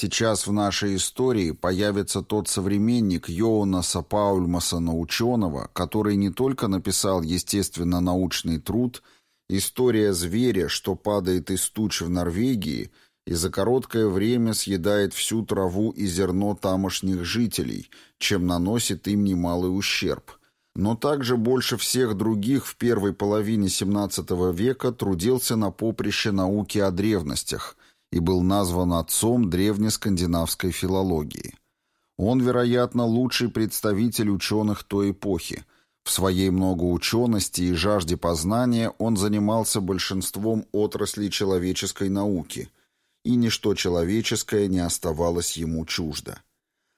Сейчас в нашей истории появится тот современник Йоунаса Паульмасона ученого, который не только написал естественно-научный труд «История зверя, что падает из туч в Норвегии» и за короткое время съедает всю траву и зерно тамошних жителей, чем наносит им немалый ущерб. Но также больше всех других в первой половине XVII века трудился на поприще науки о древностях – и был назван отцом древнескандинавской филологии. Он, вероятно, лучший представитель ученых той эпохи. В своей многоучености и жажде познания он занимался большинством отраслей человеческой науки, и ничто человеческое не оставалось ему чуждо.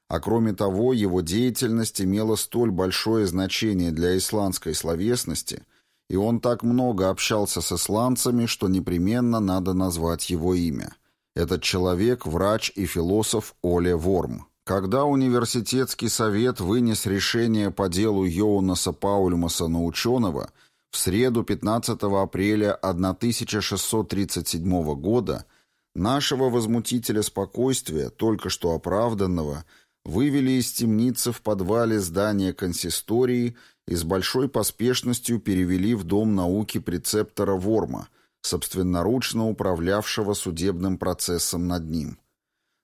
А кроме того, его деятельность имела столь большое значение для исландской словесности, и он так много общался с исландцами, что непременно надо назвать его имя – этот человек – врач и философ Оле Ворм. Когда университетский совет вынес решение по делу Йоунаса Паульмаса ученого, в среду 15 апреля 1637 года нашего возмутителя спокойствия, только что оправданного, вывели из темницы в подвале здания консистории и с большой поспешностью перевели в Дом науки прецептора Ворма – собственноручно управлявшего судебным процессом над ним.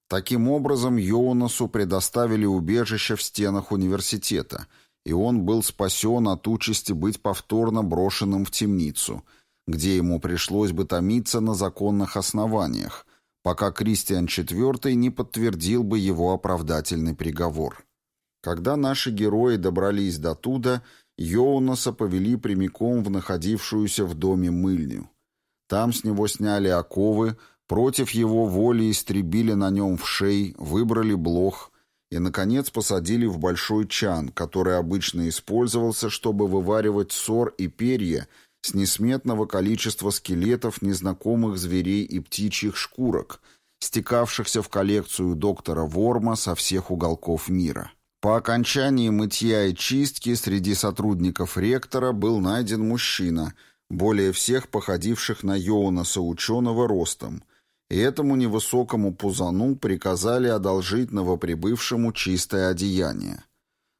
Таким образом, Йонасу предоставили убежище в стенах университета, и он был спасен от участи быть повторно брошенным в темницу, где ему пришлось бы томиться на законных основаниях, пока Кристиан IV не подтвердил бы его оправдательный приговор. Когда наши герои добрались до туда, Йоунаса повели прямиком в находившуюся в доме мыльню. Там с него сняли оковы, против его воли истребили на нем в шей, выбрали блох и, наконец, посадили в большой чан, который обычно использовался, чтобы вываривать сор и перья с несметного количества скелетов незнакомых зверей и птичьих шкурок, стекавшихся в коллекцию доктора Ворма со всех уголков мира. По окончании мытья и чистки среди сотрудников ректора был найден мужчина – более всех походивших на Йоунаса ученого ростом, и этому невысокому пузану приказали одолжить новоприбывшему чистое одеяние.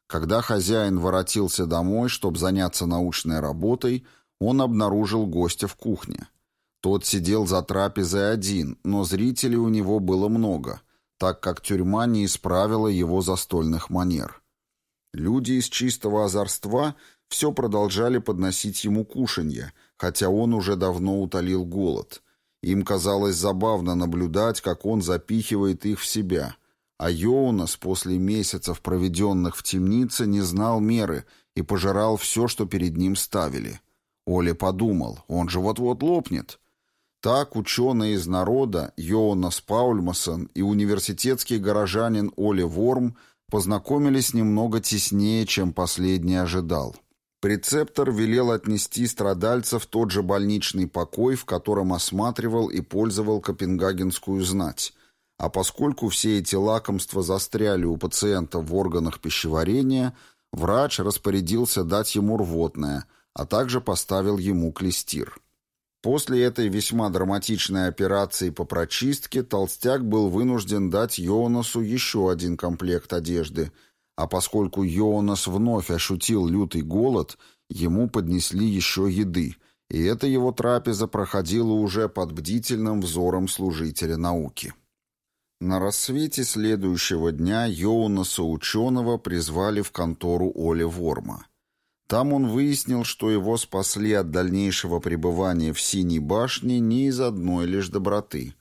Когда хозяин воротился домой, чтобы заняться научной работой, он обнаружил гостя в кухне. Тот сидел за трапезой один, но зрителей у него было много, так как тюрьма не исправила его застольных манер. Люди из чистого озорства все продолжали подносить ему кушанье, хотя он уже давно утолил голод. Им казалось забавно наблюдать, как он запихивает их в себя. А Йоунас после месяцев, проведенных в темнице, не знал меры и пожирал все, что перед ним ставили. Оля подумал, он же вот-вот лопнет. Так ученые из народа Йоунас Паульмасон и университетский горожанин Оли Ворм познакомились немного теснее, чем последний ожидал. Прецептор велел отнести страдальца в тот же больничный покой, в котором осматривал и пользовал копенгагенскую знать. А поскольку все эти лакомства застряли у пациента в органах пищеварения, врач распорядился дать ему рвотное, а также поставил ему клестир. После этой весьма драматичной операции по прочистке толстяк был вынужден дать Йонасу еще один комплект одежды – а поскольку Йонас вновь ощутил лютый голод, ему поднесли еще еды, и эта его трапеза проходила уже под бдительным взором служителя науки. На рассвете следующего дня Йоунаса ученого призвали в контору Оли Ворма. Там он выяснил, что его спасли от дальнейшего пребывания в Синей башне не из одной лишь доброты.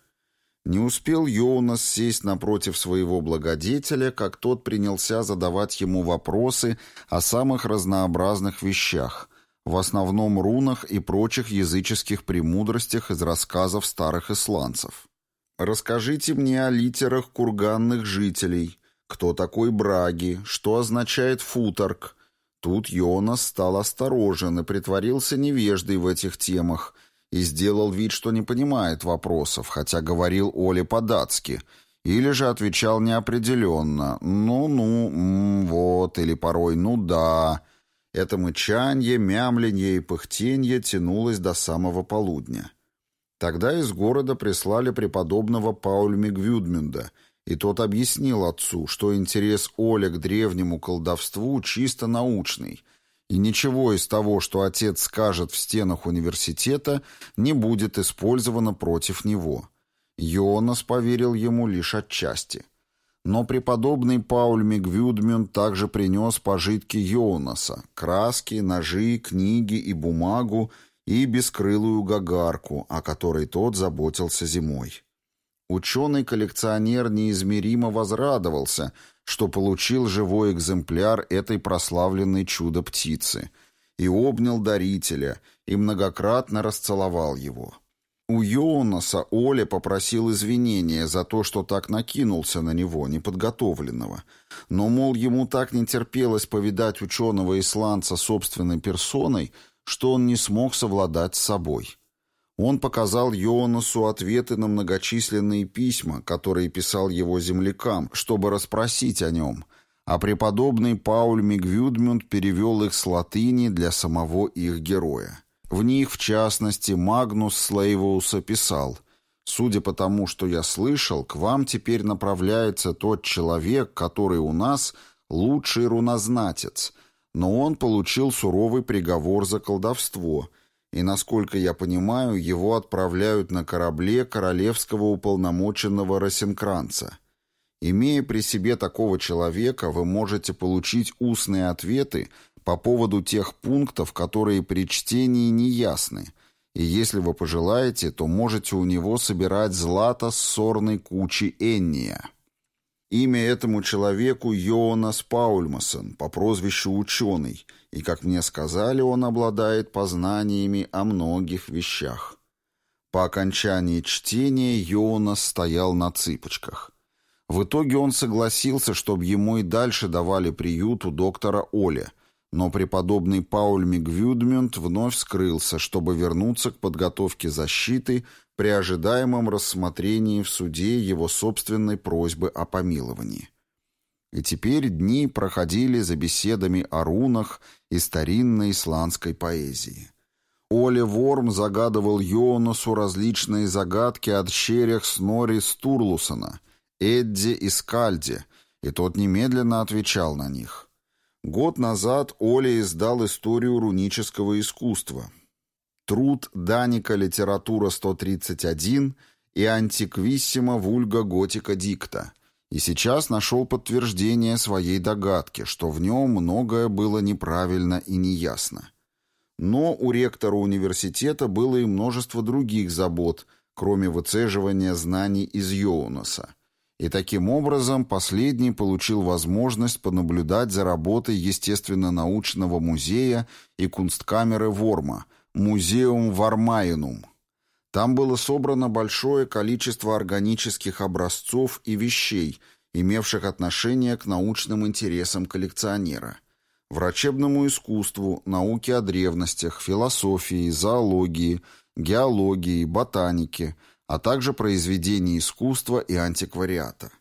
Не успел Йоунас сесть напротив своего благодетеля, как тот принялся задавать ему вопросы о самых разнообразных вещах, в основном рунах и прочих языческих премудростях из рассказов старых исландцев. «Расскажите мне о литерах курганных жителей, кто такой Браги, что означает футорг». Тут Йонас стал осторожен и притворился невеждой в этих темах – и сделал вид, что не понимает вопросов, хотя говорил Оле по-датски, или же отвечал неопределенно «ну-ну, вот» или порой «ну да». Это мычанье, мямленье и пыхтенье тянулось до самого полудня. Тогда из города прислали преподобного Паульми Гвюдмюнда, и тот объяснил отцу, что интерес Оля к древнему колдовству чисто научный, и ничего из того, что отец скажет в стенах университета, не будет использовано против него. Йонас поверил ему лишь отчасти. Но преподобный Пауль Мигвюдмюн также принес пожитки Йонаса — краски, ножи, книги и бумагу и бескрылую гагарку, о которой тот заботился зимой. Ученый-коллекционер неизмеримо возрадовался, что получил живой экземпляр этой прославленной чудо-птицы, и обнял дарителя, и многократно расцеловал его. У Йонаса Оля попросил извинения за то, что так накинулся на него, неподготовленного. Но, мол, ему так не терпелось повидать ученого-исландца собственной персоной, что он не смог совладать с собой. Он показал Йонасу ответы на многочисленные письма, которые писал его землякам, чтобы расспросить о нем, а преподобный Пауль Мигвюдмюнд перевел их с латыни для самого их героя. В них, в частности, Магнус Слейвоуса писал «Судя по тому, что я слышал, к вам теперь направляется тот человек, который у нас лучший рунознатец, но он получил суровый приговор за колдовство, и, насколько я понимаю, его отправляют на корабле королевского уполномоченного Росенкранца». Имея при себе такого человека, вы можете получить устные ответы по поводу тех пунктов, которые при чтении не ясны, и если вы пожелаете, то можете у него собирать злато с сорной кучи Энния. Имя этому человеку Йонас Паульмасон по прозвищу Ученый, и, как мне сказали, он обладает познаниями о многих вещах. По окончании чтения Йонас стоял на цыпочках. В итоге он согласился, чтобы ему и дальше давали приют у доктора Оля, но преподобный Пауль Мигвюдмюнд вновь скрылся, чтобы вернуться к подготовке защиты при ожидаемом рассмотрении в суде его собственной просьбы о помиловании. И теперь дни проходили за беседами о рунах и старинной исландской поэзии. Оле Ворм загадывал Йонасу различные загадки от щерях Снори Стурлусона, Эдди и Скальди, и тот немедленно отвечал на них. Год назад Оля издал историю рунического искусства. Труд Даника «Литература 131» и «Антиквиссима вульга готика дикта». И сейчас нашел подтверждение своей догадки, что в нем многое было неправильно и неясно. Но у ректора университета было и множество других забот, кроме выцеживания знаний из Йоунаса. И таким образом последний получил возможность понаблюдать за работой Естественно-научного музея и кунсткамеры Ворма, Музеум Вармаинум. Там было собрано большое количество органических образцов и вещей, имевших отношение к научным интересам коллекционера. Врачебному искусству, науке о древностях, философии, зоологии, геологии, ботанике – а также произведений искусства и антиквариата.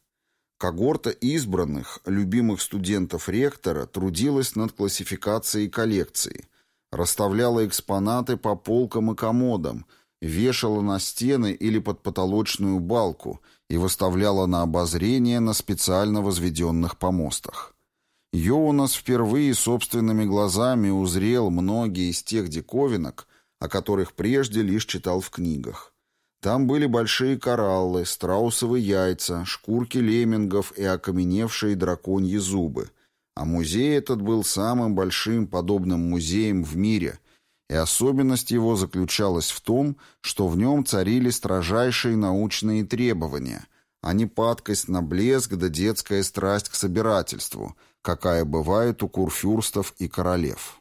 Когорта избранных, любимых студентов ректора, трудилась над классификацией коллекции, расставляла экспонаты по полкам и комодам, вешала на стены или под потолочную балку и выставляла на обозрение на специально возведенных помостах. Йоунас впервые собственными глазами узрел многие из тех диковинок, о которых прежде лишь читал в книгах. Там были большие кораллы, страусовые яйца, шкурки леммингов и окаменевшие драконьи зубы. А музей этот был самым большим подобным музеем в мире, и особенность его заключалась в том, что в нем царили строжайшие научные требования, а не падкость на блеск да детская страсть к собирательству, какая бывает у курфюрстов и королев.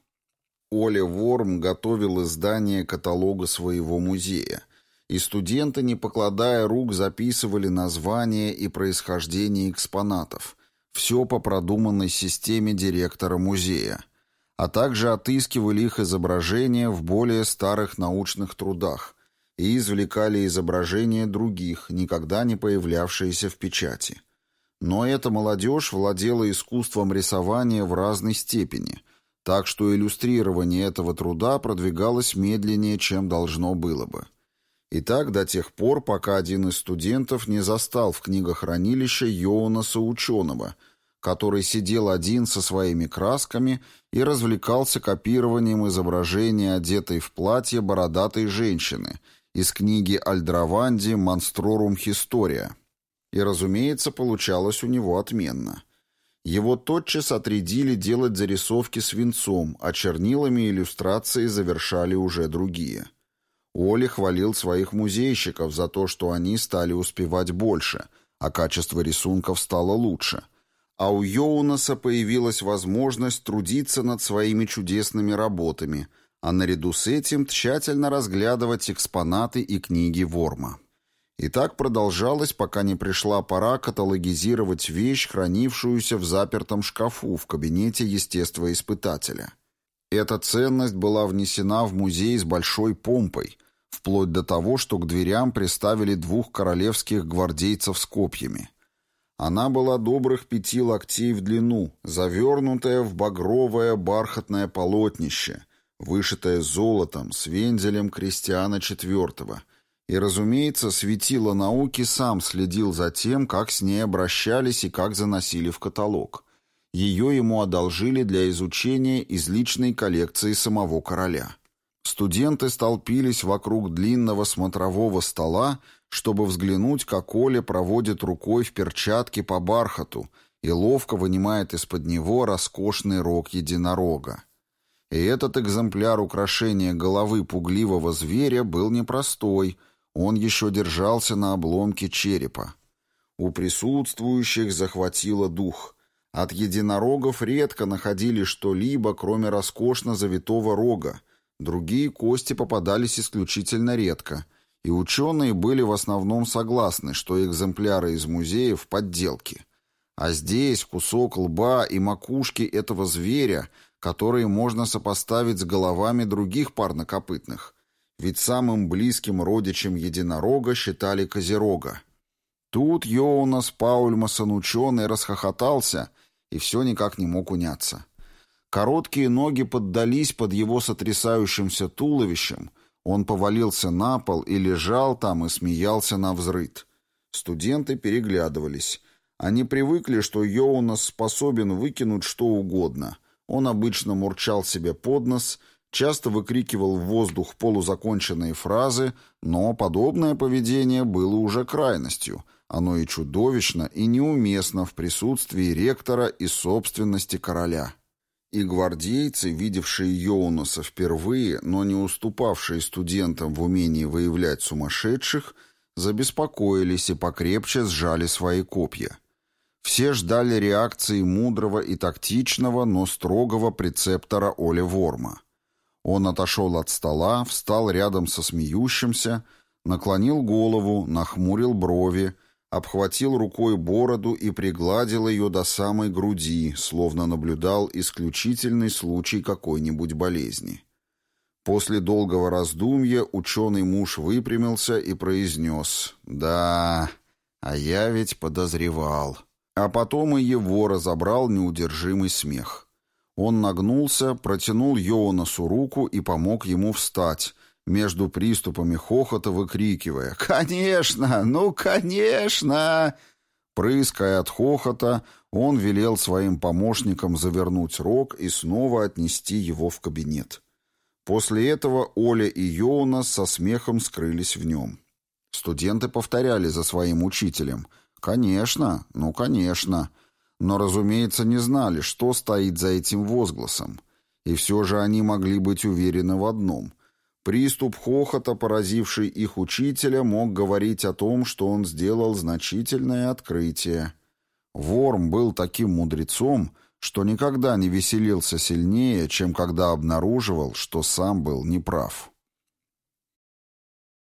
Оля Ворм готовил издание каталога своего музея – и студенты, не покладая рук, записывали название и происхождение экспонатов, все по продуманной системе директора музея, а также отыскивали их изображения в более старых научных трудах и извлекали изображения других, никогда не появлявшиеся в печати. Но эта молодежь владела искусством рисования в разной степени, так что иллюстрирование этого труда продвигалось медленнее, чем должно было бы. И так до тех пор, пока один из студентов не застал в книгохранилище Йонаса ученого, который сидел один со своими красками и развлекался копированием изображения одетой в платье бородатой женщины из книги Альдраванди «Монстрорум Хистория». И, разумеется, получалось у него отменно. Его тотчас отрядили делать зарисовки свинцом, а чернилами иллюстрации завершали уже другие – Оли хвалил своих музейщиков за то, что они стали успевать больше, а качество рисунков стало лучше. А у Йоунаса появилась возможность трудиться над своими чудесными работами, а наряду с этим тщательно разглядывать экспонаты и книги Ворма. И так продолжалось, пока не пришла пора каталогизировать вещь, хранившуюся в запертом шкафу в кабинете естествоиспытателя. Эта ценность была внесена в музей с большой помпой – вплоть до того, что к дверям приставили двух королевских гвардейцев с копьями. Она была добрых пяти локтей в длину, завернутая в багровое бархатное полотнище, вышитое золотом с вензелем Кристиана IV. И, разумеется, светило науки сам следил за тем, как с ней обращались и как заносили в каталог. Ее ему одолжили для изучения из личной коллекции самого короля. Студенты столпились вокруг длинного смотрового стола, чтобы взглянуть, как Оля проводит рукой в перчатке по бархату и ловко вынимает из-под него роскошный рог единорога. И этот экземпляр украшения головы пугливого зверя был непростой, он еще держался на обломке черепа. У присутствующих захватило дух. От единорогов редко находили что-либо, кроме роскошно завитого рога, Другие кости попадались исключительно редко, и ученые были в основном согласны, что экземпляры из музеев – подделки. А здесь кусок лба и макушки этого зверя, которые можно сопоставить с головами других парнокопытных. Ведь самым близким родичем единорога считали козерога. Тут Йоунас Паульмасон ученый расхохотался и все никак не мог уняться. Короткие ноги поддались под его сотрясающимся туловищем, он повалился на пол и лежал там и смеялся на взрыд. Студенты переглядывались. Они привыкли, что Йоунас способен выкинуть что угодно. Он обычно мурчал себе под нос, часто выкрикивал в воздух полузаконченные фразы, но подобное поведение было уже крайностью. Оно и чудовищно, и неуместно в присутствии ректора и собственности короля. И гвардейцы, видевшие Йоунаса впервые, но не уступавшие студентам в умении выявлять сумасшедших, забеспокоились и покрепче сжали свои копья. Все ждали реакции мудрого и тактичного, но строгого прецептора Оли Ворма. Он отошел от стола, встал рядом со смеющимся, наклонил голову, нахмурил брови, обхватил рукой бороду и пригладил ее до самой груди, словно наблюдал исключительный случай какой-нибудь болезни. После долгого раздумья ученый муж выпрямился и произнес «Да, а я ведь подозревал». А потом и его разобрал неудержимый смех. Он нагнулся, протянул Йоанасу руку и помог ему встать, между приступами хохота выкрикивая «Конечно! Ну, конечно!» Прыская от хохота, он велел своим помощникам завернуть рог и снова отнести его в кабинет. После этого Оля и Йоунас со смехом скрылись в нем. Студенты повторяли за своим учителем «Конечно, ну, конечно», но, разумеется, не знали, что стоит за этим возгласом. И все же они могли быть уверены в одном — Приступ хохота, поразивший их учителя, мог говорить о том, что он сделал значительное открытие. Ворм был таким мудрецом, что никогда не веселился сильнее, чем когда обнаруживал, что сам был неправ.